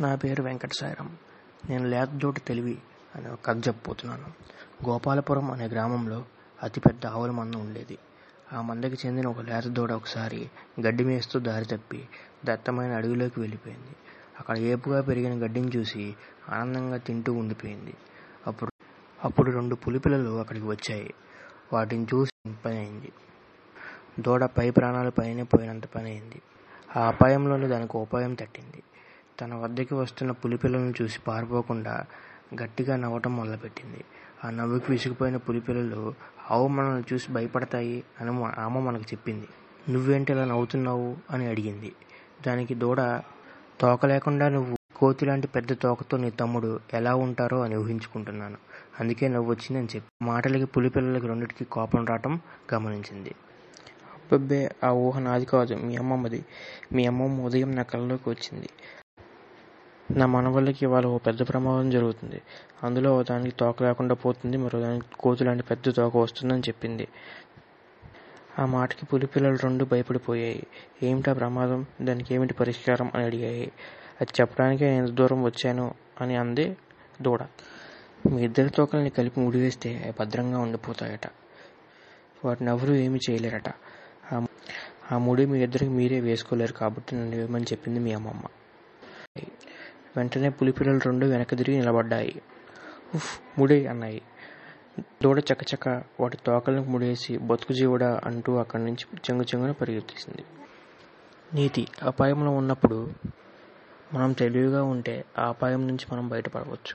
నా పేరు వెంకట సాయిరాం నేను లేతజోటి తెలివి అనే ఒక కథ చెప్పబోతున్నాను. గోపాలపురం అనే గ్రామంలో అతిపెద్ద ఆవుల మంద ఉండేది. ఆ మందకి చెందిన ఒక లేతదోడ ఒకసారి గడ్డి మేస్తూ దారి తప్పి దట్టమైన అడవిలోకి వెళ్ళిపోయింది. అక్కడ ఏపుగా పెరిగిన గడ్డిని చూసి ఆనందంగా తింటూ ఉండిపోయింది. అప్పుడు అప్పుడు రెండు పులిపిల్లలు అక్కడికి వచ్చాయి. వాటిని చూసి పని అయింది దూడ పై ప్రాణాలు పైన పోయినంత పని అయింది ఆ అపాయంలోనే దానికి ఉపాయం తట్టింది. తన వద్దకి వస్తున్న పులిపిల్లలను చూసి పారిపోకుండా గట్టిగా నవ్వటం మొదలుపెట్టింది. ఆ నవ్వుకి విసిగిపోయిన పులిపిల్లలు ఆవు మనల్ని చూసి భయపడతాయి అని మా మనకు చెప్పింది. నువ్వేంటి ఇలా నవ్వుతున్నావు? అని అడిగింది. దానికి దూడ తోక లేకుండా నువ్వు కోతి లాంటి పెద్ద తోకతో నీ తమ్ముడు ఎలా ఉంటారో అని ఊహించుకుంటున్నాను. అందుకే నవ్వు వచ్చిందని చెప్పి మాటలకి పులిపిల్లలకి రెండింటికి కోపం రావటం గమనించింది. అబ్బబ్బే ఆ ఊహ నాది కాదు. మీ అమ్మమ్మది. మీ అమ్మమ్మ ఉదయం నా కళ్ళలోకి వచ్చింది. నా మనవళ్ళకి ఇవాళ ఓ పెద్ద ప్రమాదం జరుగుతుంది. అందులో దానికి తోక లేకుండా పోతుంది మరో దానికి కోతి లాంటి పెద్ద తోక వస్తుందని చెప్పింది. ఆ మాటకి పులిపిల్లలు రెండు భయపడిపోయాయి. ఏమిటా ప్రమాదం? దానికి ఏమిటి పరిష్కారం అని అడిగాయి. అది చెప్పడానికే నేను దూరం వచ్చాను అని అంది దూడ. మీ ఇద్దరి తోకల్ని కలిపి ముడివేస్తే అవి భద్రంగా ఉండిపోతాయట. వాటిని ఎవరూ ఏమీ చేయలేరట. ఆ ఆ ముడి మీ ఇద్దరికి మీరే వేసుకోలేరు కాబట్టి నన్ను ఇవ్వమని చెప్పింది మీ అమ్మమ్మ. వెంటనే పులిపిల్లలు రెండు వెనక తిరిగి నిలబడ్డాయి. ఉఫ్ ముడి అన్నాయి. దూడ చకచక వాటి తోకలను ముడేసి బతుకు జీవుడా అంటూ అక్కడి నుంచి చెంగు చెంగున పరిగెత్తేసింది నీతి అపాయంలో ఉన్నప్పుడు మనం తెలివిగా ఉంటే ఆ అపాయం నుంచి మనం బయటపడవచ్చు.